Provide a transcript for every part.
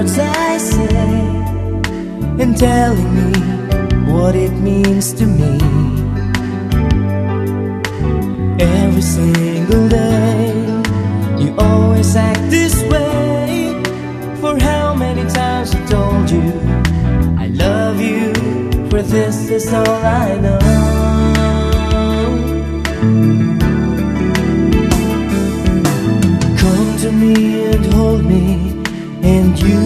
words I say and telling me what it means to me. Every single day, you always act this way. For how many times I told you I love you, for this is all I know. Come to me and hold me, and you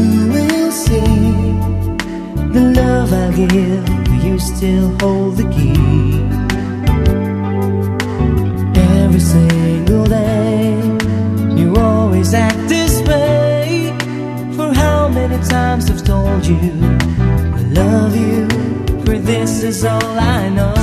give. You still hold the key. Every single day, you always act this way. For how many times I've told you I love you, for this is all I know.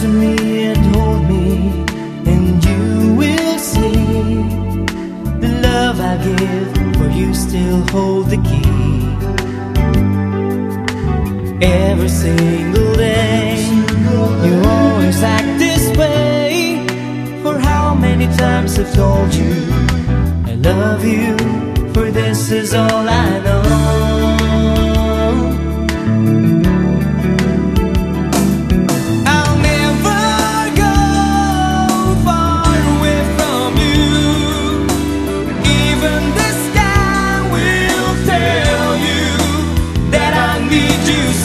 To me and hold me, and you will see the love I give, for you still hold the key. Every single day, you always act this way. For how many times I've told you I love you, for this is all I know.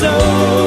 so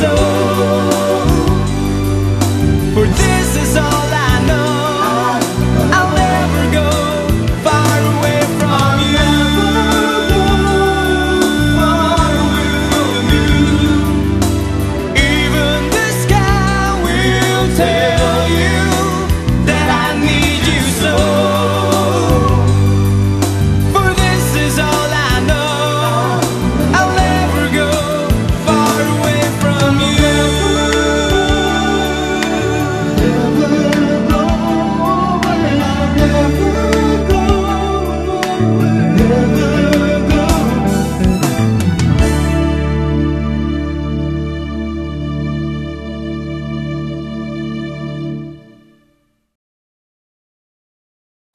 so